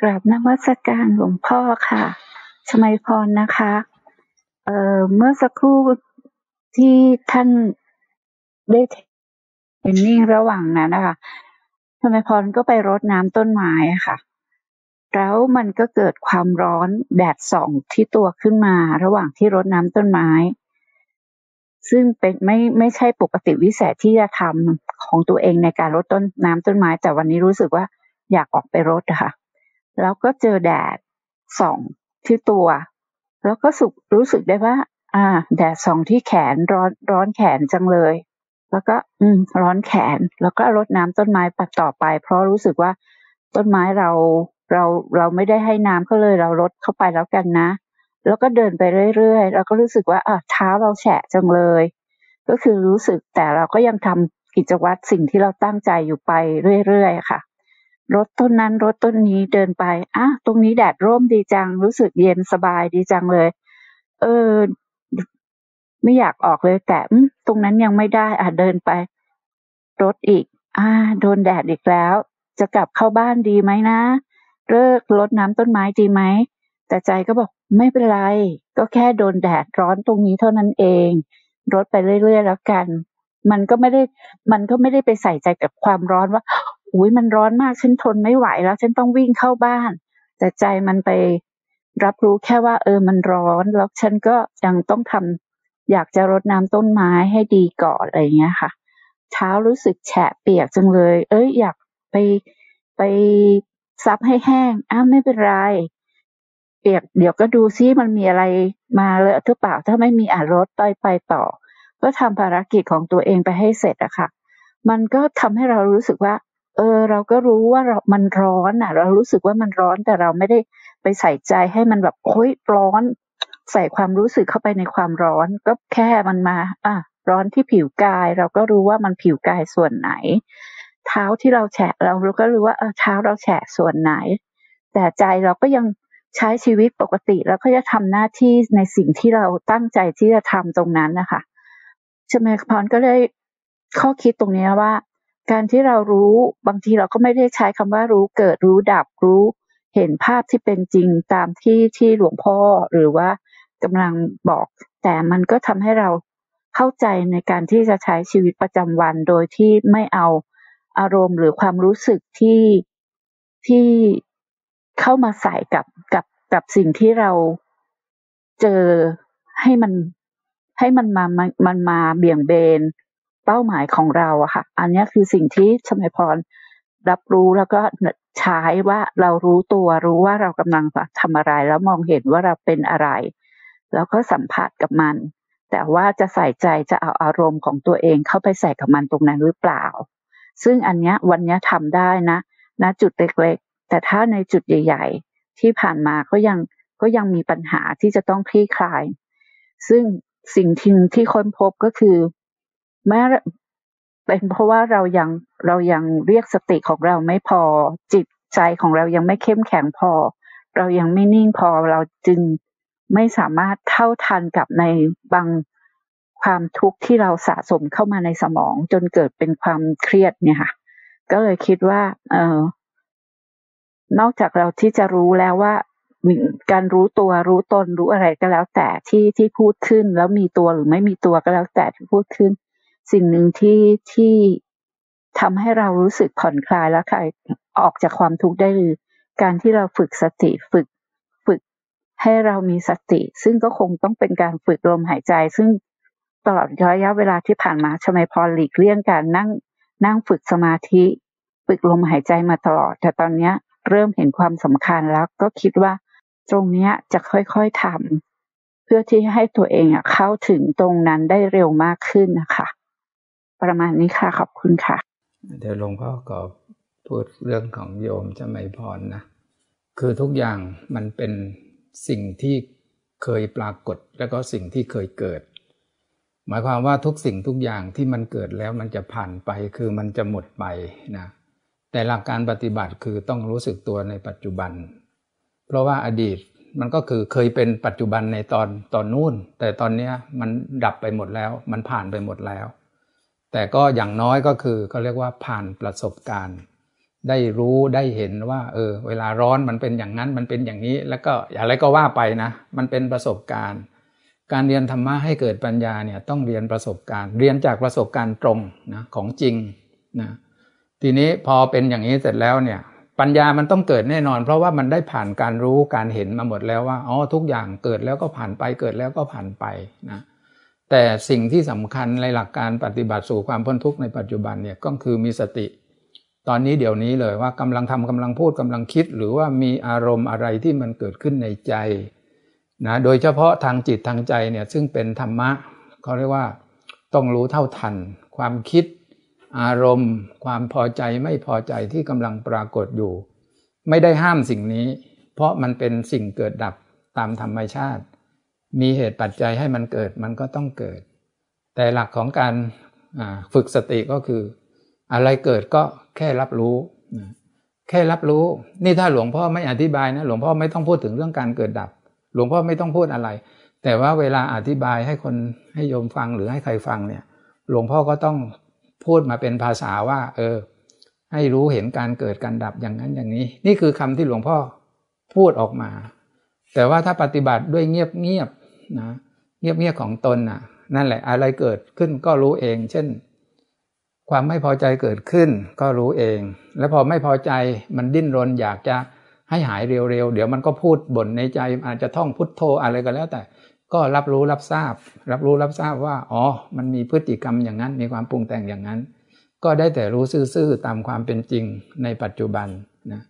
กราบนมัสการหลวงพ่อค่ะชมัยพรนะคะ เอ่อ เมื่อสักครู่ที่ท่านได้เห็นนิ่งระหว่างนั้นนะคะชมัยพรก็ไปรดน้ำต้นไม้ค่ะ แล้วมันก็เกิดความร้อนแดดส่องที่ตัวขึ้นมา ระหว่างที่รดน้ำต้นไม้ ซึ่งเป็นไม่ไม่ใช่ปกติวิสัยที่จะทำของตัวเองในการรดต้นน้ำต้นไม้ แต่วันนี้รู้สึกว่าอยากออกไปรดอะค่ะ แล้วก็เจอแดดส่องที่ตัว แล้วก็สุรู้สึกได้ว่า อ่า แดดส่องที่แขนร้อนร้อนแขนจังเลย แล้วก็ อืม ร้อนแขน แล้วก็รดน้ำต้นไม้ปัดต่อไป เพราะรู้สึกว่าต้นไม้เราเราเราไม่ได้ให้น้ำก็เลยเราลดเข้าไปแล้วกันนะ แล้วก็เดินไปเรื่อยๆแล้วก็รู้สึกว่าอะเท้าเราแฉะจังเลย ก็คือรู้สึกแต่เราก็ยังทำกิจวัตรสิ่งที่เราตั้งใจอยู่ไปเรื่อยๆค่ะ รถต้นนั้นรถต้นนี้เดินไปอะตรงนี้แดดร่มดีจัง รู้สึกเย็นสบายดีจังเลย เออ ไม่อยากออกเลยแต่ตรงนั้นยังไม่ได้ อะเดินไป รถอีก อ่า โดนแดดอีกแล้ว จะกลับเข้าบ้านดีไหมนะเลิกรดน้ำต้นไม้ดีไหมแต่ใจก็บอกไม่เป็นไร ก็แค่โดนแดดร้อนตรงนี้เท่านั้นเองรถไปเรื่อยๆแล้วกัน มันก็ไม่ได้ มันก็ไม่ได้ไปใส่ใจกับความร้อนว่า อุ้ยมันร้อนมากฉันทนไม่ไหวแล้วฉันต้องวิ่งเข้าบ้าน แต่ใจมันไปรับรู้แค่ว่า เออมันร้อนแล้วฉันก็ยังต้องทำอยากจะรดน้ำต้นไม้ให้ดีก่อนอะไรเงี้ยค่ะเท้ารู้สึกแฉะเปียกจังเลย เอ้ยอยากไปไปซับให้แห้งอ้าไม่เป็นไรเปียกเดี๋ยวก็ดูซิมันมีอะไรมาเลอะหรือเปล่าถ้าไม่มีอ่ารถต่อยไปต่อ ก็ทำภารกิจของตัวเองไปให้เสร็จอะค่ะ มันก็ทำให้เรารู้สึกว่า เออเราก็รู้ว่าเรามันร้อนอะ เรารู้สึกว่ามันร้อนแต่เราไม่ได้ไปใส่ใจให้มันแบบโอ้ยร้อน ใส่ความรู้สึกเข้าไปในความร้อน ก็แค่มันมา อะร้อนที่ผิวกาย เราก็รู้ว่ามันผิวกายส่วนไหน เท้าที่เราแฉะเราก็รู้ว่าเออเท้าเราแฉะส่วนไหน แต่ใจเราก็ยังใช้ชีวิตปกติแล้วก็จะทำหน้าที่ในสิ่งที่เราตั้งใจที่จะทำตรงนั้นนะคะชมพรก็เลยข้อคิดตรงนี้ว่า การที่เรารู้บางทีเราก็ไม่ได้ใช้คำว่ารู้เกิดรู้ดับรู้ เห็นภาพที่เป็นจริงตามที่ที่หลวงพ่อหรือว่ากำลังบอก แต่มันก็ทำให้เราเข้าใจในการที่จะใช้ชีวิตประจำวันโดยที่ไม่เอาอารมณ์หรือความรู้สึกที่ที่เข้ามาใส่กับกับกับสิ่งที่เราเจอให้มันให้มันมามันมาเบี่ยงเบน เป้าหมายของเราอะค่ะ อันนี้คือสิ่งที่ชมัยพรรับรู้แล้วก็ใช้ว่าเรารู้ตัวรู้ว่าเรากำลังทำอะไร แล้วมองเห็นว่าเราเป็นอะไร แล้วก็สัมผัสกับมัน แต่ว่าจะใส่ใจจะเอาอารมณ์ของตัวเองเข้าไปใส่กับมันตรงนั้นหรือเปล่า ซึ่งอันนี้วันนี้ทำได้นะณจุดเล็กๆ แต่ถ้าในจุดใหญ่ ๆ ที่ผ่านมาก็ยังก็ยังมีปัญหาที่จะต้องคลี่คลาย ซึ่งสิ่งที่ที่ค้นพบก็คือ แม้เป็นเพราะว่าเรายังเรายังเรียกสติของเราไม่พอ จิตใจของเรายังไม่เข้มแข็งพอ เรายังไม่นิ่งพอเราจึงไม่สามารถเท่าทันกับในบางความทุกข์ที่เราสะสมเข้ามาในสมอง จนเกิดเป็นความเครียดเนี่ยค่ะ ก็เลยคิดว่า เออนอกจากเราที่จะรู้แล้วว่าการรู้ตัวรู้ตนรู้อะไรก็แล้วแต่ที่ที่พูดขึ้น แล้วมีตัวหรือไม่มีตัวก็แล้วแต่ที่พูดขึ้น สิ่งหนึ่งที่ที่ทำให้เรารู้สึกผ่อนคลายแล้วค่ะออกจากความทุกข์ได้คือการที่เราฝึกสติฝึกฝึกให้เรามีสติ ซึ่งก็คงต้องเป็นการฝึกลมหายใจ ซึ่งตลอดระยะเวลาที่ผ่านมาชมัยพรหลีกเลี่ยงการนั่งนั่งฝึกสมาธิฝึกลมหายใจมาตลอด แต่ตอนนี้เริ่มเห็นความสำคัญแล้วก็คิดว่าตรงนี้จะค่อยๆทำเพื่อที่ให้ตัวเองเข้าถึงตรงนั้นได้เร็วมากขึ้นนะคะ ประมาณนี้ค่ะ ขอบคุณค่ะ เดี๋ยวหลวงพ่อก็พูดเรื่องของโยมจะไม่พรนะ คือทุกอย่างมันเป็นสิ่งที่เคยปรากฏแล้วก็สิ่งที่เคยเกิด หมายความว่าทุกสิ่งทุกอย่างที่มันเกิดแล้วมันจะผ่านไปคือมันจะหมดไปนะแต่หลักการปฏิบัติคือต้องรู้สึกตัวในปัจจุบัน เพราะว่าอดีตมันก็คือเคยเป็นปัจจุบันในตอนตอนนู้นแต่ตอนนี้มันดับไปหมดแล้ว มันผ่านไปหมดแล้ว แต่ก็อย่างน้อยก็คือเขาเรียกว่าผ่านประสบการณ์ ได้รู้ได้เห็นว่า เออ เวลาร้อนมันเป็นอย่างนั้นมันเป็นอย่างนี้ แล้วก็อะไรก็ว่าไปนะ มันเป็นประสบการณ์ การเรียนธรรมะให้เกิดปัญญาเนี่ยต้องเรียนประสบการณ์ เรียนจากประสบการณ์ตรงนะของจริงนะทีนี้พอเป็นอย่างนี้เสร็จแล้วเนี่ยปัญญามันต้องเกิดแน่นอน เพราะว่ามันได้ผ่านการรู้การเห็นมาหมดแล้วว่าอ๋อทุกอย่างเกิดแล้วก็ผ่านไปเกิดแล้วก็ผ่านไปนะ แต่สิ่งที่สำคัญในหลักการปฏิบัติสู่ความพ้นทุกข์ในปัจจุบันเนี่ยก็คือมีสติ ตอนนี้เดี๋ยวนี้เลยว่ากำลังทำกำลังพูดกำลังคิด หรือว่ามีอารมณ์อะไรที่มันเกิดขึ้นในใจนะโดยเฉพาะทางจิตทางใจเนี่ยซึ่งเป็นธรรมะเขาเรียกว่าต้องรู้เท่าทัน ความคิด อารมณ์ ความพอใจไม่พอใจที่กำลังปรากฏอยู่ ไม่ได้ห้ามสิ่งนี้ เพราะมันเป็นสิ่งเกิดดับตามธรรมชาติ มีเหตุปัจจัยให้มันเกิดมันก็ต้องเกิด แต่หลักของการฝึกสติก็คือ อะไรเกิดก็แค่รับรู้ แค่รับรู้ นี่ถ้าหลวงพ่อไม่อธิบายนะหลวงพ่อไม่ต้องพูดถึงเรื่องการเกิดดับ หลวงพ่อไม่ต้องพูดอะไร แต่ว่าเวลาอธิบายให้คนให้โยมฟังหรือให้ใครฟังเนี่ย หลวงพ่อก็ต้องพูดมาเป็นภาษาว่า เออ ให้รู้เห็นการเกิดการดับอย่างนั้นอย่างนี้ นี่คือคำที่หลวงพ่อพูดออกมา แต่ว่าถ้าปฏิบัติด้วยเงียบเงียบ นะเงียบเงียบของตนน่ะ นั่นแหละอะไรเกิดขึ้นก็รู้เอง เช่น ความไม่พอใจเกิดขึ้นก็รู้เอง แล้วพอไม่พอใจมันดิ้นรนอยากจะให้หายเร็วๆ เดี๋ยวมันก็พูดบ่นในใจ อาจจะท่องพุทโธอะไรก็แล้วแต่ ก็รับรู้รับทราบ รับรู้รับทราบว่า อ๋อ มันมีพฤติกรรมอย่างนั้น มีความปรุงแต่งอย่างนั้น ก็ได้แต่รู้ซื่อๆตามความเป็นจริงในปัจจุบันนะ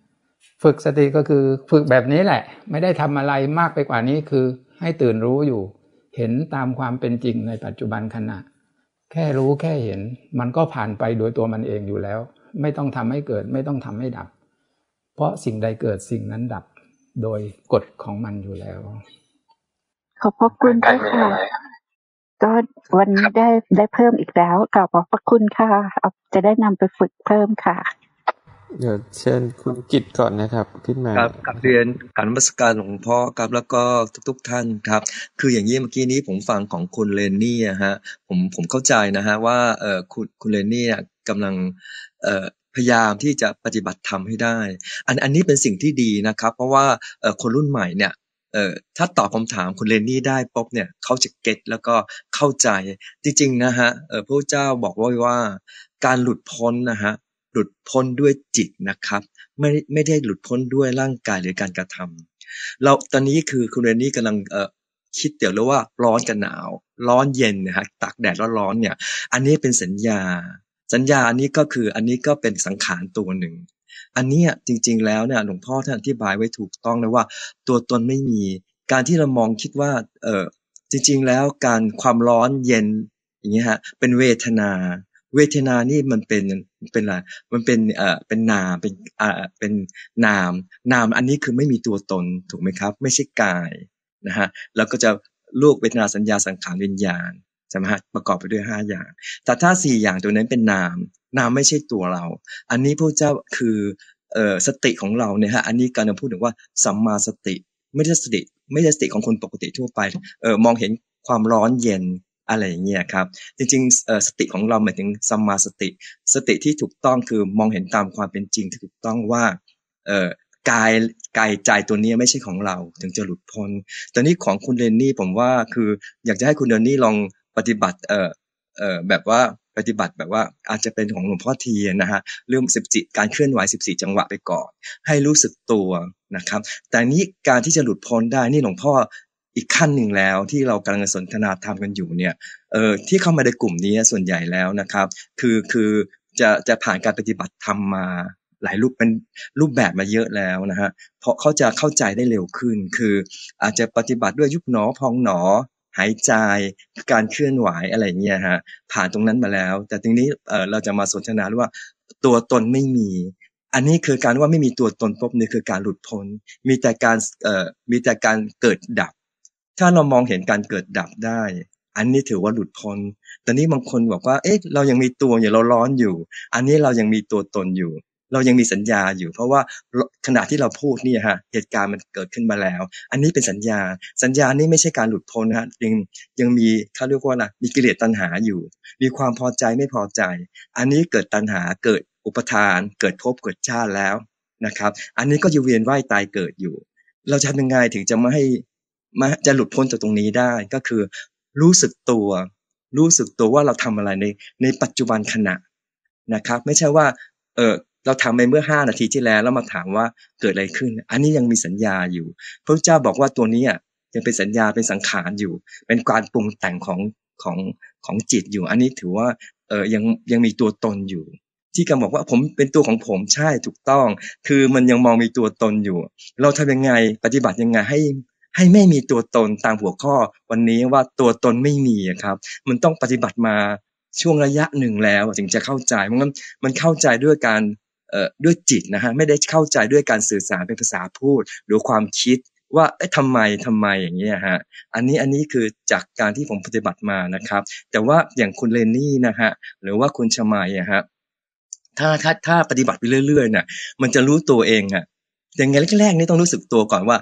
ฝึกสติก็คือฝึกแบบนี้แหละ ไม่ได้ทำอะไรมากไปกว่านี้คือ ให้ตื่นรู้อยู่ เห็นตามความเป็นจริงในปัจจุบันขณะ แค่รู้แค่เห็น มันก็ผ่านไปโดยตัวมันเองอยู่แล้ว ไม่ต้องทำให้เกิด ไม่ต้องทำให้ดับ เพราะสิ่งใดเกิดสิ่งนั้นดับ โดยกฎของมันอยู่แล้ว ขอบพระคุณค่ะก็วันนี้ได้ได้เพิ่มอีกแล้วกลับขอบพระคุณค่ะจะได้นำไปฝึกเพิ่มค่ะ เดี๋ยวเชิญคุณกิตก่อนนะครับขึ้นมาครับกับเรียนการมัสการหลวงพ่อครับแล้วก็ทุก ๆท่านครับ คืออย่างนี้เมื่อกี้นี้ผมฟังของคุณเลนนี่ฮะผมผมเข้าใจนะฮะว่าเออคุณคุณเลนนี่กำลังเออพยายามที่จะปฏิบัติธรรมให้ได้ อันอันนี้เป็นสิ่งที่ดีนะครับ เพราะว่าคนรุ่นใหม่เนี่ยเออถ้าตอบคำถามคุณเลนนี่ได้ปุ๊บเนี่ยเขาจะเก็ตแล้วก็เข้าใจจริงๆนะฮะเออพระเจ้าบอกไว้ว่าการหลุดพ้นนะฮะ หลุดพ้นด้วยจิตนะครับ ไม่ไม่ได้หลุดพ้นด้วยร่างกายหรือการกระทำเราตอนนี้คือคุณเรนนี่กำลังเอ่อคิดเดี๋ยวแล้วว่าร้อนกับหนาว ร้อนเย็นนะฮะตากแดดร้อนเนี่ย อันนี้เป็นสัญญา สัญญาอันนี้ก็คืออันนี้ก็เป็นสังขารตัวหนึ่งอันนี้จริง ๆ แล้วเนี่ยหลวงพ่อท่านอธิบายไว้ถูกต้องเลยว่า ตัวตนไม่มี การที่เรามองคิดว่าเออจริง ๆ แล้วการความร้อนเย็นอย่างเงี้ยฮะเป็นเวทนา เวทนานี่มันเป็นเป็นอะไรมันเป็นเอ่อเป็นนามเป็นอ่าเป็นนาม นามอันนี้คือไม่มีตัวตนถูกไหมครับ ไม่ใช่กายนะฮะแล้วก็จะลูกเวทนาสัญญาสังขารวิญญาณใช่ไหมฮะประกอบไปด้วยห้าอย่าง แต่ถ้าสี่อย่างตัวนั้นเป็นนาม นามไม่ใช่ตัวเรา อันนี้พระเจ้าคือเอ่อสติของเราเนี่ยฮะอันนี้การพูดถึงว่าสัมมาสติ ไม่ใช่สติ ไม่ใช่สติของคนปกติทั่วไปเออมองเห็นความร้อนเย็น อะไรอย่างเงี้ยครับจริงๆสติของเราหมายถึงสัมมาสติ สติที่ถูกต้องคือมองเห็นตามความเป็นจริงที่ถูกต้องว่าเอ่อกายกายใจตัวนี้ไม่ใช่ของเราถึงจะหลุดพ้นตอนนี้ของคุณเรนนี่ผมว่าคืออยากจะให้คุณเรนนี่ลองปฏิบัติเอ่อเอ่อแบบว่าปฏิบัติแบบว่าอาจจะเป็นของหลวงพ่อเทียนนะฮะเรื่องสิบจิตการเคลื่อนไหวสิบสี่จังหวะไปก่อน ให้รู้สึกตัวนะครับ แต่นี้การที่จะหลุดพ้นได้นี่หลวงพ่อ อีกขั้นหนึ่งแล้วที่เรากำลังสนทนาธรรมกันอยู่เนี่ยเออที่เข้ามาในกลุ่มนี้ส่วนใหญ่แล้วนะครับ คือคือจะจะผ่านการปฏิบัติธรรมมาหลายรูปเป็นรูปแบบมาเยอะแล้วนะฮะเพราะเขาจะเข้าใจได้เร็วขึ้น คืออาจจะปฏิบัติด้วยยุบหนอพองหนอ หายใจการเคลื่อนไหวอะไรเงี้ยฮะผ่านตรงนั้นมาแล้ว แต่ทีนี้เออเราจะมาสนทนาว่าตัวตนไม่มี อันนี้คือการว่าไม่มีตัวตนปุ๊บนี่คือการหลุดพ้น มีแต่การเอ่อมีแต่การเกิดดับ ถ้าเรามองเห็นการเกิดดับได้ อันนี้ถือว่าหลุดพ้นแต่นี้บางคนบอกว่า เอ๊ะ เรายังมีตัวอยู่เราร้อนอยู่ อันนี้เรายังมีตัวตนอยู่ เรายังมีสัญญาอยู่ เพราะว่าขณะที่เราพูดนี่ฮะ เหตุการณ์มันเกิดขึ้นมาแล้ว อันนี้เป็นสัญญา สัญญานี้ไม่ใช่การหลุดพ้นนะฮะยังยังมีเขาเรียกว่านะมีกิเลสตัณหาอยู่ มีความพอใจไม่พอใจ อันนี้เกิดตัณหาเกิดอุปทาน เกิดภพเกิดชาติแล้วนะครับ อันนี้ก็จะเวียนว่ายตายเกิดอยู่ เราจะทำยังไงถึงจะไม่ให้ มาจะหลุดพ้นจากตรงนี้ได้ก็คือ รู้สึกตัว รู้สึกตัวว่าเราทำอะไรในในปัจจุบันขณะนะครับ ไม่ใช่ว่าเออเราทำไปเมื่อห้านาทีที่แล้วแล้วมาถามว่าเกิดอะไรขึ้น อันนี้ยังมีสัญญาอยู่พระเจ้าบอกว่าตัวนี้ยังเป็นสัญญาเป็นสังขารอยู่ เป็นการปรุงแต่งของของของจิตอยู่ อันนี้ถือว่าเออยังยังมีตัวตนอยู่ ที่กำบอกว่าผมเป็นตัวของผมใช่ถูกต้อง คือมันยังมองมีตัวตนอยู่ เราทำยังไงปฏิบัติยังไงให้ ให้ไม่มีตัวตนตามหัวข้อวันนี้ว่าตัวตนไม่มีครับ มันต้องปฏิบัติมาช่วงระยะหนึ่งแล้วถึงจะเข้าใจมันมันเข้าใจด้วยการเอ่อด้วยจิตนะฮะไม่ได้เข้าใจด้วยการสื่อสารเป็นภาษาพูด หรือความคิดว่าเอ๊ะทำไมทำไมอย่างเงี้ยฮะอันนี้อันนี้คือจากการที่ผมปฏิบัติมานะครับ แต่ว่าอย่างคุณเลนนี่นะฮะหรือว่าคุณชมายอะฮะถ้าถ้าถ้าปฏิบัติไปเรื่อยๆเนี่ยมันจะรู้ตัวเองอะอย่างไงแรกๆนี่ต้องรู้สึกตัวก่อนว่า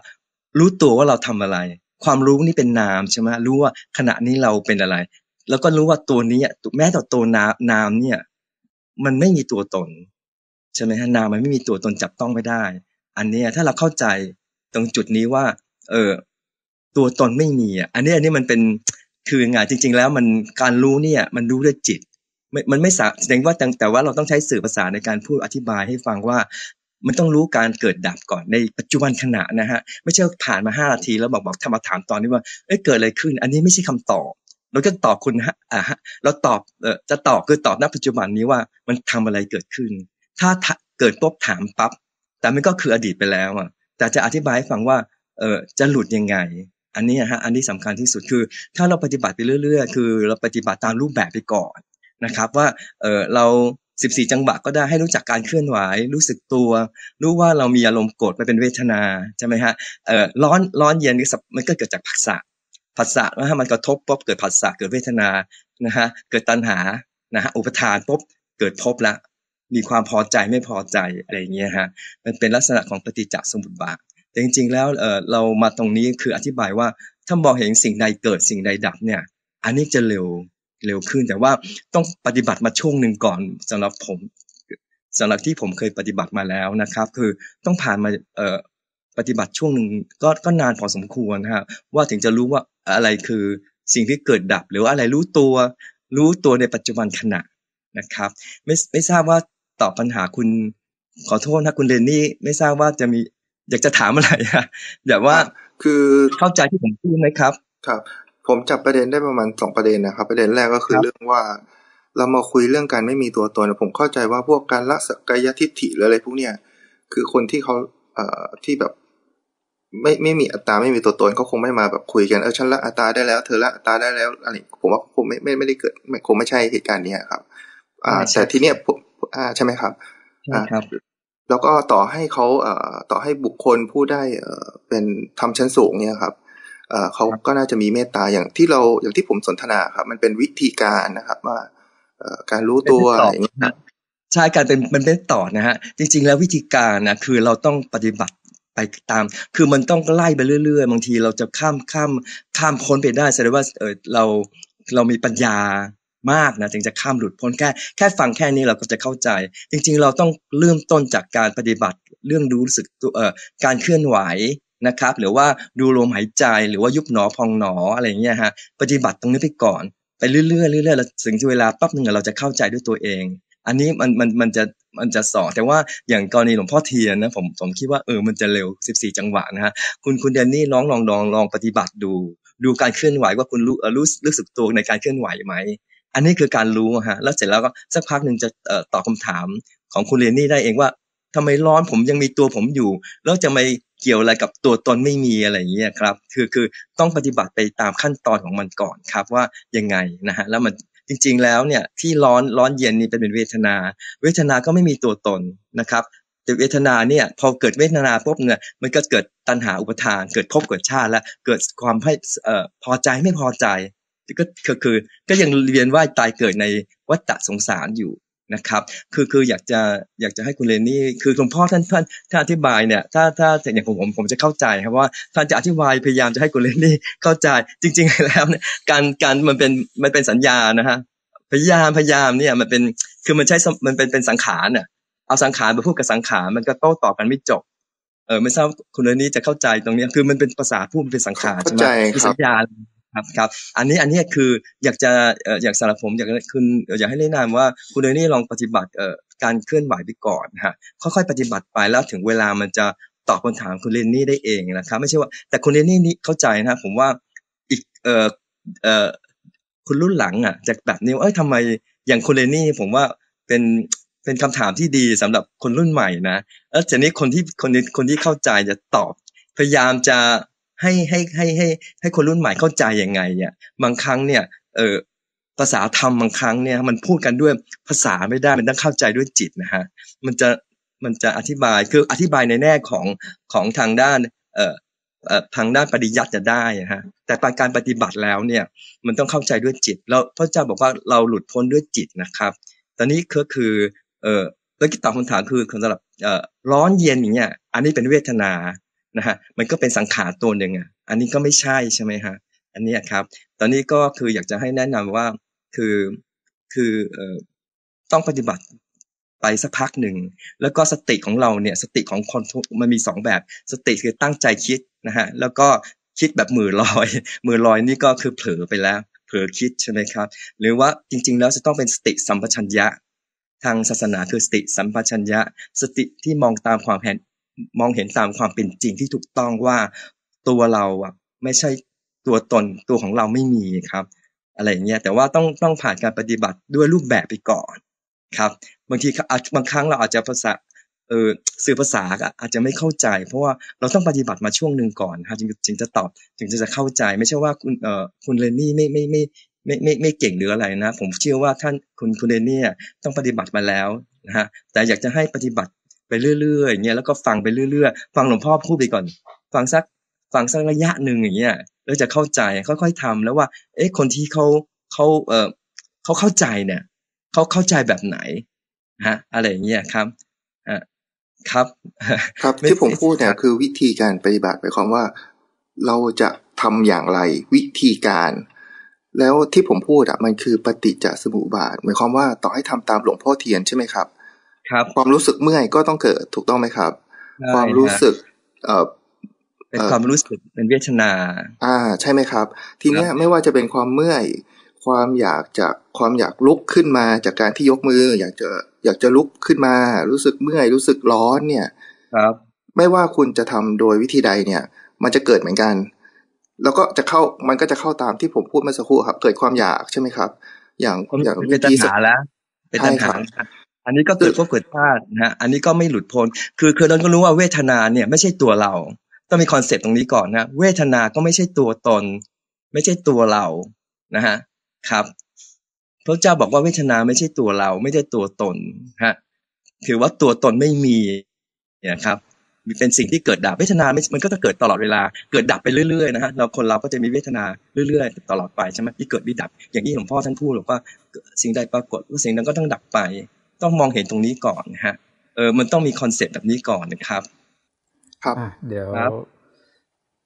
รู้ตัวว่าเราทำอะไร ความรู้นี่เป็นนามใช่ไหมรู้ว่าขณะนี้เราเป็นอะไร แล้วก็รู้ว่าตัวนี้แม้แต่ตัวนามนามเนี่ย มันไม่มีตัวตนใช่ไหมฮะนามมันไม่มีตัวตนจับต้องไม่ได้ อันนี้ถ้าเราเข้าใจตรงจุดนี้ว่า เออตัวตนไม่มีอะอันนี้อันนี้มันเป็นคือไงจริง ๆ แล้วมันการรู้เนี่ย มันรู้ด้วยจิตมันไม่สาแสดงว่าแต่ว่าเราต้องใช้สื่อภาษาในการพูดอธิบายให้ฟังว่า มันต้องรู้การเกิดดับก่อนในปัจจุบันขณะนะฮะไม่ใช่ผ่านมาห้านาทีแล้วบอกบอกทำมาถามตอนนี้ว่าเอ้ยเกิดอะไรขึ้น อันนี้ไม่ใช่คำตอบเราก็ตอบคุณฮะอ่าเราตอบเออจะตอบคือตอบณปัจจุบันนี้ว่ามันทำอะไรเกิดขึ้น ถ้าเกิดปุ๊บถามปั๊บแต่มันก็คืออดีตไปแล้วอะแต่จะอธิบายให้ฟังว่าเออจะหลุดยังไง อันนี้ฮะอันนี้สำคัญที่สุดคือ ถ้าเราปฏิบัติไปเรื่อย ๆ คือ เราปฏิบัติตามรูปแบบไปก่อนนะครับ ว่าเออเรา สิบสี่จังหวะก็ได้ให้รู้จักการเคลื่อนไหว รู้สึกตัว รู้ว่าเรามีอารมณ์โกรธไปเป็นเวทนาใช่ไหมฮะเออร้อนร้อนเย็นนี่มันก็เกิดจากผัสสะผัสสะนะฮะมันกระทบปุ๊บเกิดผัสสะเกิดเวทนานะฮะเกิดตัณหานะฮะอุปทานปุ๊บเกิดพบละ มีความพอใจไม่พอใจอะไรอย่างเงี้ยฮะมันเป็นลักษณะของปฏิจจสมุปบาทแต่จริง ๆ แล้วเออเรามาตรงนี้คืออธิบายว่าถ้ามองเห็นสิ่งใดเกิดสิ่งใดดับเนี่ย อันนี้จะเร็ว เร็วขึ้น แต่ว่าต้องปฏิบัติมาช่วงหนึ่งก่อนสำหรับผมสำหรับที่ผมเคยปฏิบัติมาแล้วนะครับ คือต้องผ่านมาเอ่อปฏิบัติช่วงหนึ่งก็ก็นานพอสมควรนะครับว่าถึงจะรู้ว่าอะไรคือสิ่งที่เกิดดับ หรือว่าอะไรรู้ตัว รู้ตัวในปัจจุบันขณะนะครับ ไม่ไม่ทราบว่าตอบปัญหาคุณขอโทษนะคุณเรนนี่ไม่ทราบว่าจะมีอยากจะถามอะไรอะแบบว่าคือเข้าใจที่ผมพูดไหมครับ ครับ ผมจับประเด็นได้ประมาณสองประเด็นนะครับ ประเด็นแรกก็คือเรื่องว่า เรามาคุยเรื่องการไม่มีตัวตนผมเข้าใจว่าพวกการละสกายทิฏฐิหรืออะไรพวกเนี้ยคือคนที่เขาเอ่อที่แบบ ไม่ไม่มีอัตราไม่มีตัวตนเขาคงไม่มาแบบคุยกันเออฉันละอัตราได้แล้ว เธอละอัตราได้แล้วอะไรผมว่าคงไม่ไม่ไม่ได้เกิดคงไม่ใช่เหตุการณ์นี้ครับ อ่า แต่ทีเนี้ยอ่าใช่ไหมครับใช่ครับแล้วก็ต่อให้เขาเอ่อต่อให้บุคคลผู้ได้เอ่อเป็นทำชั้นสูงเนี่ยครับ เอ่อเขาก็น่าจะมีเมตตาอย่างที่เราอย่างที่ผมสนทนาครับ มันเป็นวิธีการนะครับ ว่าเอ่อการรู้ตัวอย่างนี้ใช่การเป็นมันเป็นต่อนะฮะจริง ๆ แล้ววิธีการนะคือเราต้องปฏิบัติไปตาม คือมันต้องไล่ไปเรื่อย ๆ บางทีเราจะข้ามข้ามข้ามพ้นไปได้แสดงว่าเออเราเรามีปัญญามากนะจึงจะข้ามหลุดพ้นแค่แค่ฟังแค่นี้เราก็จะเข้าใจ จริง ๆ เราต้องเริ่มต้นจากการปฏิบัติเรื่องรู้สึกตัวเอ่อการเคลื่อนไหว นะครับ หรือว่าดูลมหายใจหรือว่ายุบหนอพองหนออะไรเงี้ยฮะปฏิบัติตรงนี้ไปก่อน ไปเรื่อยๆเรื่อยๆแล้วถึงเวลาปั๊บหนึ่งเราจะเข้าใจด้วยตัวเอง อันนี้มันมันมันจะมันจะสอนแต่ว่าอย่างกรณีหลวงพ่อเทียนนะผมผมคิดว่าเออมันจะเร็ว 14 จังหวะนะฮะคุณคุณเดนนี่น้องลองลองลองปฏิบัติดู ดูการเคลื่อนไหวว่าคุณรู้รู้รู้สึกตัวในการเคลื่อนไหวไหมอันนี้คือการรู้ฮะแล้วเสร็จแล้วก็สักพักหนึ่งจะตอบคาถามของคุณเรนนี่ได้เองว่า ทำไมร้อนผมยังมีตัวผมอยู่ แล้วจะไม่เกี่ยวอะไรกับตัวตนไม่มีอะไรอย่างเงี้ยครับ คือคือต้องปฏิบัติไปตามขั้นตอนของมันก่อนครับว่ายังไงนะฮะแล้วมันจริง ๆ แล้วเนี่ยที่ร้อนร้อนเย็นนี่เป็นเวทนา เวทนาก็ไม่มีตัวตนนะครับแต่เวทนาเนี่ยพอเกิดเวทนาปุ๊บเนี่ยมันก็เกิดตัณหาอุปทาน เกิดภพเกิดชาติแล้วเกิดความให้พอใจไม่พอใจก็คือคือก็ยังเรียนว่าตายเกิดในวัฏสงสารอยู่ นะครับ คือคืออยากจะอยากจะให้คุณเลนนี่คือหลวงพ่อท่านท่านท่านอธิบายเนี่ยถ้าถ้าอย่างผมผมผมจะเข้าใจครับว่าท่านจะอธิบายพยายามจะให้คุณเลนนี่เข้าใจจริง ๆ แล้วเนี่ยการการมันเป็นมันเป็นสัญญานะฮะพยายามพยายามเนี่ยมันเป็นคือมันใช้มันเป็นเป็นสังขารน่ะเอาสังขารมาพูดกับสังขารมันก็โต้ตอบกันไม่จบเออไม่ทราบคุณเรนนี่จะเข้าใจตรงนี้คือมันเป็นภาษาพูดเป็นสังขารใช่ไหมมีสัญญาณ ครับครับอันนี้อันนี้คืออยากจะอยากสำหรับผมอยากคุณอยากให้แนะนำว่าคุณเรนี่ลองปฏิบัติการเคลื่อนไหวไปก่อนฮะค่อยๆปฏิบัติไปแล้วถึงเวลามันจะตอบคำถามคุณเรนนี่ได้เองนะครับ ไม่ใช่ว่า แต่คุณเรนนี่นี่เข้าใจนะผมว่าอีกเอ่อเอ่อคุณรุ่นหลังอะจากแบบนี้เอ้ยทำไมอย่างคุณเรนนี่ผมว่าเป็นเป็นคำถามที่ดีสำหรับคนรุ่นใหม่นะเออทีนี้คนที่คนนี้คนที่เข้าใจจะตอบ พยายามจะ ให้ให้ให้ให้ให้คนรุ่นใหม่เข้าใจยังไงเนี่ยบางครั้งเนี่ยเออภาษาธรรมบางครั้งเนี่ยมันพูดกันด้วยภาษาไม่ได้มันต้องเข้าใจด้วยจิตนะฮะมันจะมันจะอธิบายคืออธิบายในแน่ของของทางด้านเอ่อทางด้านปริยัติจะได้ฮะแต่การปฏิบัติแล้วเนี่ยมันต้องเข้าใจด้วยจิตแล้วพระเจ้าบอกว่าเราหลุดพ้นด้วยจิตนะครับ ตอนนี้ก็คือเออแล้วกิตอบคำถามคือสำหรับเอ่อร้อนเย็นอย่างเงี้ยอันนี้เป็นเวทนา นะฮะมันก็เป็นสังขารตัวหนึ่งอะอันนี้ก็ไม่ใช่ใช่ไหมฮะอันนี้ครับ ตอนนี้ก็คืออยากจะให้แนะนำว่าคือคือเอ่อต้องปฏิบัติไปสักพักหนึ่งแล้วก็สติของเราเนี่ยสติของคนมันมีสองแบบ สติคือตั้งใจคิดนะฮะแล้วก็คิดแบบมือลอย มือลอยนี่ก็คือเผลอไปแล้ว เผลอคิดใช่ไหมครับ หรือว่าจริง ๆ แล้วจะต้องเป็นสติสัมปชัญญะ ทางศาสนาคือสติสัมปชัญญะ สติที่มองตามความเห็น มองเห็นตามความเป็นจริงที่ถูกต้องว่าตัวเราอะไม่ใช่ตัวตนตัวของเราไม่มีครับ อะไรอย่างเงี้ยแต่ว่าต้องต้องผ่านการปฏิบัติด้วยรูปแบบไปก่อนครับ บางทีบางครั้งเราอาจจะภาษาเออสื่อภาษาอาจจะไม่เข้าใจ เพราะว่าเราต้องปฏิบัติมาช่วงหนึ่งก่อนครับจึงจึงจะตอบจึงจะเข้าใจ ไม่ใช่ว่าคุณเอ่อคุณเลนนี่ไม่ไม่ไม่ไม่ไม่ไม่เก่งหรืออะไรนะ ผมเชื่อว่าท่านคุณคุณเลนนี่ต้องปฏิบัติมาแล้วนะฮะแต่อยากจะให้ปฏิบัติ เรื่อยๆอย่างเงี้ยแล้วก็ฟังไปเรื่อยๆ ฟังหลวงพ่อพูดไปก่อน ฟังสักฟังสักระยะหนึ่งอย่างเงี้ยแล้วจะเข้าใจค่อยๆทำแล้วว่า เอ๊ะคนที่เขาเขาเออเขาเข้าใจเนี่ยเขาเข้าใจแบบไหนฮะ อะไรอย่างเงี้ยครับอ่าครับครับที่ผมพูดเนี่ยคือวิธีการปฏิบัติหมายความว่า เราจะทำอย่างไรวิธีการ แล้วที่ผมพูดอะมันคือปฏิจจสมุปบาทหมายความว่าต่อให้ทำตามหลวงพ่อเทียนใช่ไหมครับ ครับความรู้สึกเมื่อยก็ต้องเกิดถูกต้องไหมครับ ความรู้สึกเอ่อเป็นความรู้สึกเป็นเวทนา อ่าใช่ไหมครับ ทีเนี้ยไม่ว่าจะเป็นความเมื่อย ความอยากจากความอยากลุกขึ้นมาจากการที่ยกมือ อยากจะอยากจะลุกขึ้นมา รู้สึกเมื่อยรู้สึกร้อนเนี่ย ครับ ไม่ว่าคุณจะทำโดยวิธีใดเนี่ย มันจะเกิดเหมือนกัน แล้วก็จะเข้ามันก็จะเข้าตามที่ผมพูดเมื่อสักครู่ครับ เกิดความอยากใช่ไหมครับ อย่างอย่างเป็นตัณหาแล้วเป็นตัณหา อันนี้ก็เกิดพวกเกิดธาตุนะฮะอันนี้ก็ไม่หลุดพ้นคือคือเราก็รู้ว่าเวทนาเนี่ยไม่ใช่ตัวเรา ต้องมี concept ตรงนี้ก่อนนะเวทนาก็ไม่ใช่ตัวตน ไม่ใช่ตัวเรานะฮะครับพระพุทธเจ้าบอกว่าเวทนาไม่ใช่ตัวเรา ไม่ใช่ตัวตนฮะถือว่าตัวตนไม่มีเนี่ยครับมีเป็นสิ่งที่เกิดดับเวทนามันก็จะเกิดตลอดเวลา เกิดดับไปเรื่อยๆนะฮะเราคนเราก็จะมีเวทนาเรื่อยๆ ตลอดไปใช่ไหมที่เกิดมีดับ อย่างที่หลวงพ่อท่านพูดบอกว่าสิ่งใดปรากฏว่าสิ่งนั้นก็ต้องดับไป ต้องมองเห็นตรงนี้ก่อนนะฮะเออมันต้องมี concept แบบนี้ก่อนนะครับ ครับเดี๋ยวครับ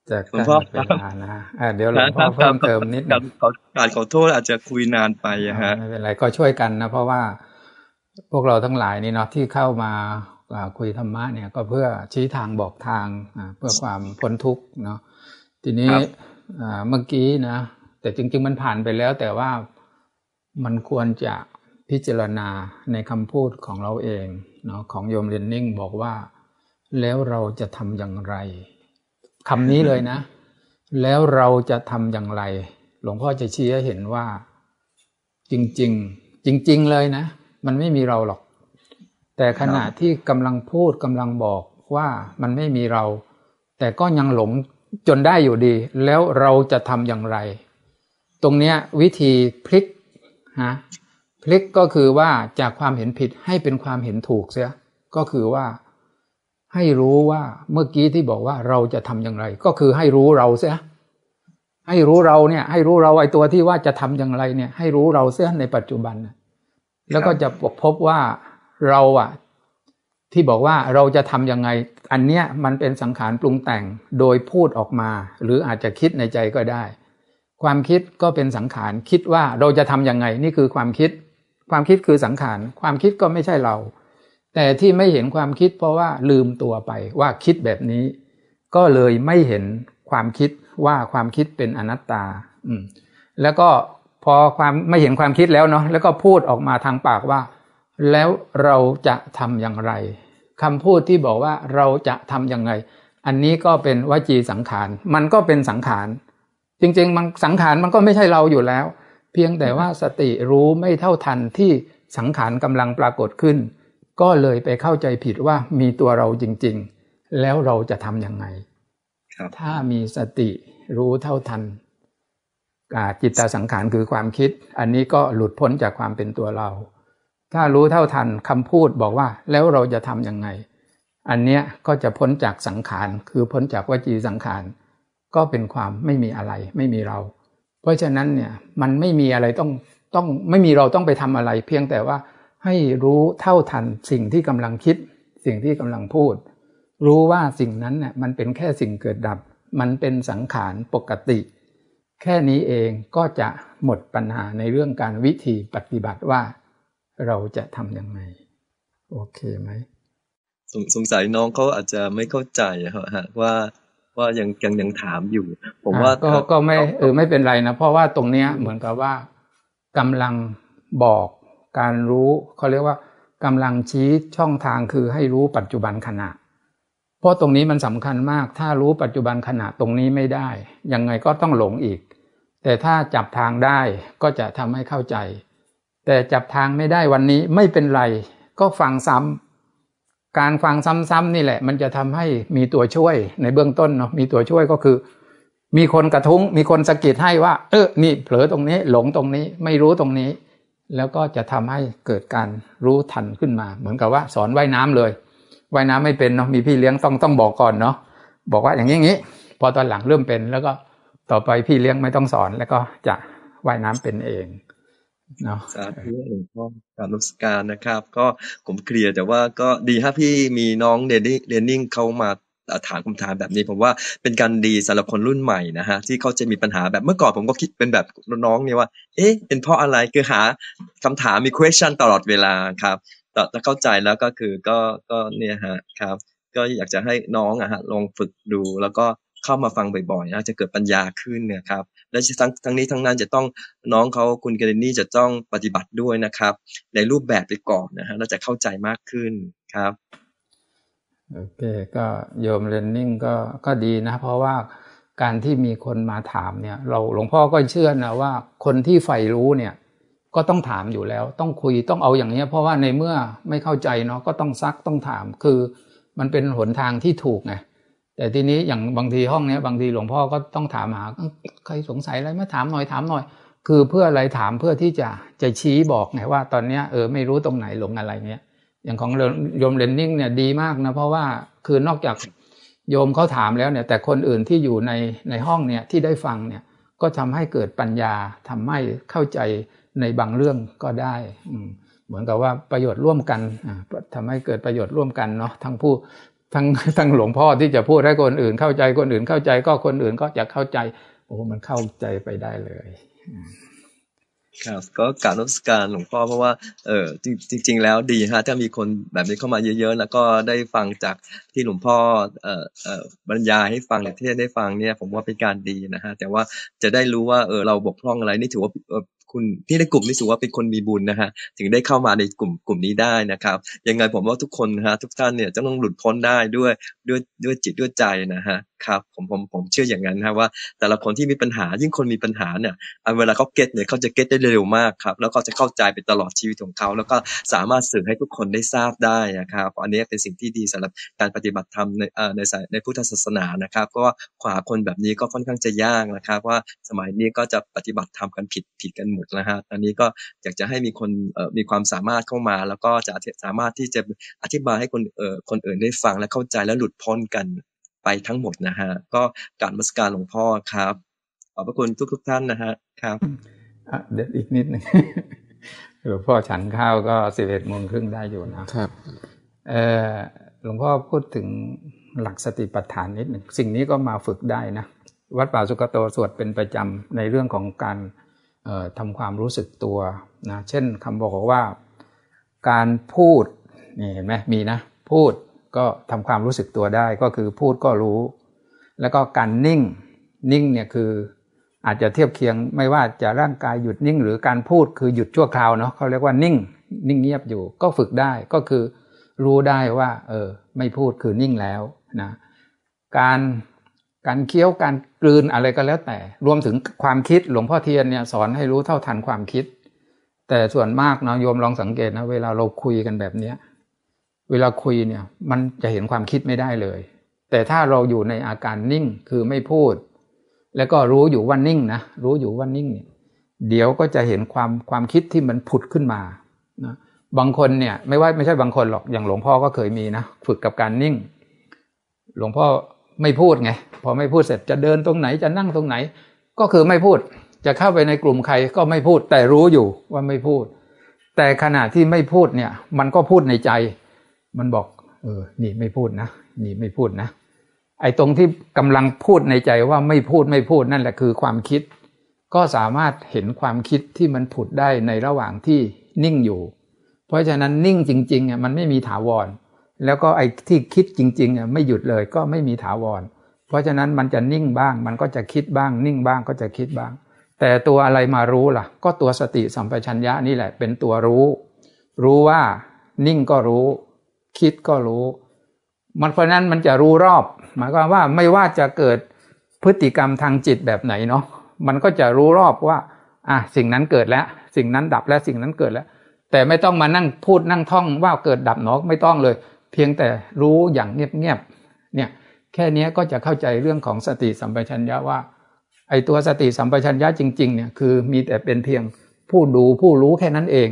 จะหลวงพ่อเวลานะอ่าเดี๋ยวหลวงพ่อเพิ่มเติมนิดหนึ่งขอการขอโทษอาจจะคุยนานไปอะฮะไม่เป็นไรก็ช่วยกันนะเพราะว่าพวกเราทั้งหลายนี่เนาะที่เข้ามาอ่าคุยธรรมะเนี่ยก็เพื่อชี้ทางบอกทางอ่าเพื่อความพ้นทุกข์เนาะทีนี้ครับอ่าเมื่อกี้นะแต่จริง ๆ มันผ่านไปแล้ว แต่ว่ามันควรจะ พิจารณาในคำพูดของเราเองเนาะของโยมเรนนิ่งบอกว่า แล้วเราจะทำอย่างไรคำนี้เลยนะ แล้วเราจะทำอย่างไร หลวงพ่อจะชี้ให้เห็นว่า จริง ๆ จริง ๆ เลยนะ มันไม่มีเราหรอก แต่ขณะที่กำลังพูดกำลังบอกว่ามันไม่มีเรา แต่ก็ยังหลงจนได้อยู่ดี แล้วเราจะทำอย่างไร ตรงเนี้ยวิธีพลิกฮะ พลิกก็คือว่าจากความเห็นผิดให้เป็นความเห็นถูกเสีย ก็คือว่าให้รู้ว่าเมื่อกี้ที่บอกว่าเราจะทำอย่างไร ก็คือให้รู้เราเสียให้รู้เราเนี่ย ให้รู้เราไอ้ตัวที่ว่าจะทำอย่างไรเนี่ย ให้รู้เราเสียในปัจจุบัน แล้วก็จะพบว่าเราอะที่บอกว่าเราจะทำยังไง อันเนี้ยมันเป็นสังขารปรุงแต่งโดยพูดออกมา หรืออาจจะคิดในใจก็ได้ ความคิดก็เป็นสังขารคิดว่าเราจะทำยังไง นี่คือความคิด ความคิดคือสังขาร ความคิดก็ไม่ใช่เรา แต่ที่ไม่เห็นความคิดเพราะว่าลืมตัวไปว่าคิดแบบนี้ ก็เลยไม่เห็นความคิดว่าความคิดเป็นอนัตตา อืม แล้วก็พอความไม่เห็นความคิดแล้วเนาะแล้วก็พูดออกมาทางปากว่า แล้วเราจะทำอย่างไรคำพูดที่บอกว่าเราจะทำยังไง อันนี้ก็เป็นวจีสังขาร มันก็เป็นสังขาร จริง ๆ มันสังขารมันก็ไม่ใช่เราอยู่แล้ว เพียงแต่ว่าสติรู้ไม่เท่าทันที่สังขารกำลังปรากฏขึ้น ก็เลยไปเข้าใจผิดว่ามีตัวเราจริง ๆ แล้วเราจะทำยังไงถ้ามีสติรู้เท่าทันจิตตสังขารคือความคิด อันนี้ก็หลุดพ้นจากความเป็นตัวเรา ถ้ารู้เท่าทันคำพูดบอกว่าแล้วเราจะทำยังไง อันเนี้ยก็จะพ้นจากสังขาร คือพ้นจากวจีสังขาร ก็เป็นความไม่มีอะไร ไม่มีเรา เพราะฉะนั้นเนี่ยมันไม่มีอะไรต้องต้องไม่มีเราต้องไปทำอะไร เพียงแต่ว่าให้รู้เท่าทันสิ่งที่กำลังคิด สิ่งที่กำลังพูด รู้ว่าสิ่งนั้นเนี่ยมันเป็นแค่สิ่งเกิดดับ มันเป็นสังขารปกติ แค่นี้เองก็จะหมดปัญหาในเรื่องการวิธีปฏิบัติว่าเราจะทำยังไง โอเคไหมสสงสัยน้องเขาอาจจะไม่เข้าใจฮะว่า ว่ายังยังยังถามอยู่ ผมว่าก็ก็ไม่เออไม่เป็นไรนะเพราะว่าตรงเนี้ยเหมือนกับว่ากำลังบอกการรู้เขาเรียกว่ากำลังชี้ช่องทางคือให้รู้ปัจจุบันขณะ เพราะตรงนี้มันสำคัญมาก ถ้ารู้ปัจจุบันขณะตรงนี้ไม่ได้ ยังไงก็ต้องหลงอีก แต่ถ้าจับทางได้ก็จะทำให้เข้าใจ แต่จับทางไม่ได้วันนี้ไม่เป็นไร ก็ฟังซ้ำ การฟังซ้ำๆนี่แหละ มันจะทำให้มีตัวช่วยในเบื้องต้นเนาะมีตัวช่วยก็คือ มีคนกระทุ้ง มีคนสะกิดให้ว่า เออนี่เผลอตรงนี้ หลงตรงนี้ ไม่รู้ตรงนี้ แล้วก็จะทำให้เกิดการรู้ทันขึ้นมา เหมือนกับว่าสอนว่ายน้ำเลยว่ายน้ำไม่เป็นเนาะมีพี่เลี้ยงต้องต้องบอกก่อนเนาะบอกว่าอย่างนี้อย่างนี้ พอตอนหลังเริ่มเป็นแล้วก็ต่อไปพี่เลี้ยงไม่ต้องสอนแล้วก็จะว่ายน้ำเป็นเอง สาธุหลวงพ่อการรัสการนะครับ ก็ผมเคลียร์แต่ว่าก็ดีฮะพี่มีน้องเดนนี่เดนนิ่งเขามาถามคำถามแบบนี้ ผมว่าเป็นการดีสำหรับคนรุ่นใหม่นะฮะที่เขาจะมีปัญหาแบบเมื่อก่อนผมก็คิดเป็นแบบน้องเนี่ยว่า เอ๊ะ เป็นเพราะอะไรคือหาคำถามมี question ตลอดเวลาครับถ้าเข้าใจแล้วก็คือก็ก็เนี่ยฮะครับ ก็อยากจะให้น้องอะฮะลองฝึกดูแล้วก็เข้ามาฟังบ่อยๆนะจะเกิดปัญญาขึ้นเนี่ยครับ และทั้งทั้งนี้ทั้งนั้นจะต้องน้องเขาคุณเกเรนี่จะต้องปฏิบัติด้วยนะครับ ในรูปแบบไปก่อนนะฮะเราจะเข้าใจมากขึ้นครับโอเคก็โยมเรนนิ่งก็ก็ดีนะ เพราะว่าการที่มีคนมาถามเนี่ย เราหลวงพ่อก็เชื่อนะว่าคนที่ใฝ่รู้เนี่ย ก็ต้องถามอยู่แล้ว ต้องคุยต้องเอาอย่างนี้เพราะว่าในเมื่อไม่เข้าใจเนาะก็ต้องซักต้องถามคือ มันเป็นหนทางที่ถูกไง แต่ทีนี้อย่างบางทีห้องเนี้ยบางทีหลวงพ่อก็ต้องถามหาใครสงสัยอะไรมาถามหน่อยถามหน่อย คือเพื่ออะไรถามเพื่อที่จะจะชี้บอกไงว่า ตอนเนี้ยเออไม่รู้ตรงไหนหลงอะไรเนี้ยอย่างของโยมเรนนิ่งเนี่ยดีมากนะเพราะว่าคือนอกจากโยมเขาถามแล้วเนี่ย แต่คนอื่นที่อยู่ในในห้องเนี่ยที่ได้ฟังเนี่ยก็ทำให้เกิดปัญญาทำให้เข้าใจในบางเรื่องก็ได้เหมือนกับว่าประโยชน์ร่วมกันทำให้เกิดประโยชน์ร่วมกันเนาะทั้งผู้ ทั้งทั้งหลวงพ่อที่จะพูดให้คนอื่นเข้าใจคนอื่นเข้าใจก็คนอื่นก็จะเข้าใจโอ้มันเข้าใจไปได้เลยครับก็การรัศการหลวงพ่อเพราะว่าเออจริง ๆ แล้วดีฮะถ้ามีคนแบบนี้เข้ามาเยอะ ๆ แล้วก็ได้ฟังจากที่หลวงพ่อเอ่อเอ่อบรรยายให้ฟังที่ได้ฟังเนี่ย ผมว่าเป็นการดีนะฮะแต่ว่าจะได้รู้ว่าเออเราบกพร่องอะไรนี่ถือว่า คุณที่ในกลุ่มนี้ถือว่าเป็นคนมีบุญนะฮะถึงได้เข้ามาในกลุ่มกลุ่มนี้ได้นะครับ ยังไงผมว่าทุกคนนะฮะทุกท่านเนี่ยจะต้องหลุดพ้นได้ด้วยด้วยด้วยจิตด้วยใจนะฮะครับผมผมผมเชื่ออย่างนั้นนะว่า แต่ละคนที่มีปัญหายิ่งคนมีปัญหาเนี่ยเวลาเขาเก็ตเนี่ยเขาจะเก็ตได้เร็วมากครับแล้วก็จะเข้าใจไปตลอดชีวิตของเขาแล้วก็สามารถสื่อให้ทุกคนได้ทราบได้นะครับอันนี้เป็นสิ่งที่ดีสำหรับการปฏิบัติธรรมในในสายในพุทธศาสนานะครับก็ขวาคนแบบนี้ก็ค่อนข้างจะยากนะครับ ว่าสมัยนี้ก็จะปฏิบัติธรรมกันผิดผิดกันหมดนะฮะอันนี้ก็อยากจะให้มีคนมีความสามารถเข้ามา แล้วก็จะสามารถที่จะอธิบายให้คนเอ่อคนอื่นได้ฟังและเข้าใจและหลุดพ้นกันไปทั้งหมดนะฮะก็การมัสการหลวงพ่อครับ ขอบพระคุณทุกทุกท่านนะฮะครับเด็ดอีกนิดหนึ่งหลวงพ่อฉันข้าวก็สิบเอ็ดโมงครึ่งได้อยู่นะครับเออหลวงพ่อพูดถึงหลักสติปัฏฐานนิดหนึ่งสิ่งนี้ก็มาฝึกได้นะ วัดป่าสุกโตสวดเป็นประจำในเรื่องของการ ทำความรู้สึกตัวนะเช่นคำบอกว่า การพูดนี่เห็นไหมมีนะ พูดก็ทำความรู้สึกตัวได้ก็คือพูดก็รู้ แล้วก็การนิ่งนิ่งเนี่ยคืออาจจะเทียบเคียงไม่ว่าจะร่างกายหยุดนิ่ง หรือการพูดคือหยุดชั่วคราวเนาะเขาเรียกว่านิ่ง นิ่งเงียบอยู่ ก็ฝึกได้ก็คือรู้ได้ว่า เออ ไม่พูดคือนิ่งแล้วนะการ การเคี้ยวการกลืนอะไรก็แล้วแต่ รวมถึงความคิดหลวงพ่อเทียนเนี่ยสอนให้รู้เท่าทันความคิด แต่ส่วนมากนะโยมลองสังเกตนะเวลาเราคุยกันแบบเนี้ยเวลาคุยเนี่ยมันจะเห็นความคิดไม่ได้เลย แต่ถ้าเราอยู่ในอาการนิ่งคือไม่พูด แล้วก็รู้อยู่ว่านิ่งนะรู้อยู่ว่านิ่งเนี่ยเดี๋ยวก็จะเห็นความความคิดที่มันผุดขึ้นมานะบางคนเนี่ยไม่ว่าไม่ใช่บางคนหรอกอย่างหลวงพ่อก็เคยมีนะฝึกกับการนิ่ง หลวงพ่อ ไม่พูดไงพอไม่พูดเสร็จจะเดินตรงไหนจะนั่งตรงไหน ก็คือไม่พูด จะเข้าไปในกลุ่มใครก็ไม่พูด แต่รู้อยู่ว่าไม่พูด แต่ขณะที่ไม่พูดเนี่ย มันก็พูดในใจ มันบอก เออ นี่ไม่พูดนะนี่ไม่พูดนะ ไอ้ตรงที่กำลังพูดในใจว่าไม่พูดไม่พูดนั่นแหละคือความคิด ก็สามารถเห็นความคิดที่มันผุดได้ในระหว่างที่นิ่งอยู่ เพราะฉะนั้นนิ่งจริงๆอะมันไม่มีถาวร แล้วก็ไอ้ที่คิดจริงๆอะไม่หยุดเลยก็ไม่มีถาวร เพราะฉะนั้นมันจะนิ่งบ้าง มันก็จะคิดบ้าง นิ่งบ้างก็จะคิดบ้าง แต่ตัวอะไรมารู้ล่ะ ก็ตัวสติสัมปชัญญะนี่แหละ เป็นตัวรู้ รู้ว่านิ่งก็รู้ คิดก็รู้ มันเพราะนั้นมันจะรู้รอบ หมายความว่าไม่ว่าจะเกิดพฤติกรรมทางจิตแบบไหนเนาะมันก็จะรู้รอบว่าอะสิ่งนั้นเกิดแล้ว สิ่งนั้นดับแล้วสิ่งนั้นเกิดแล้ว แต่ไม่ต้องมานั่งพูดนั่งท่องว่าเกิดดับเนาะไม่ต้องเลย เพียงแต่รู้อย่างเงียบๆเนี่ยแค่นี้ก็จะเข้าใจเรื่องของสติสัมปชัญญะว่า ไอ้ตัวสติสัมปชัญญะจริงๆเนี่ยคือมีแต่เป็นเพียงผู้ดูผู้รู้แค่นั้นเอง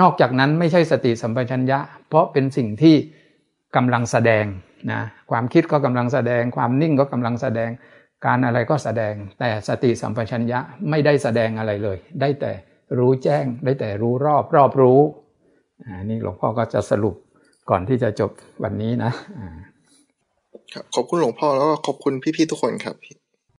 นอกจากนั้นไม่ใช่สติสัมปชัญญะ เพราะเป็นสิ่งที่กำลังแสดงนะความคิดก็กำลังแสดง ความนิ่งก็กำลังแสดง การอะไรก็แสดง แต่สติสัมปชัญญะไม่ได้แสดงอะไรเลย ได้แต่รู้แจ้ง ได้แต่รู้รอบรอบรู้อันนี้หลวงพ่อก็จะสรุป ก่อนที่จะจบวันนี้นะครับขอบคุณหลวงพ่อแล้วก็ขอบคุณพี่ๆทุกคนครับ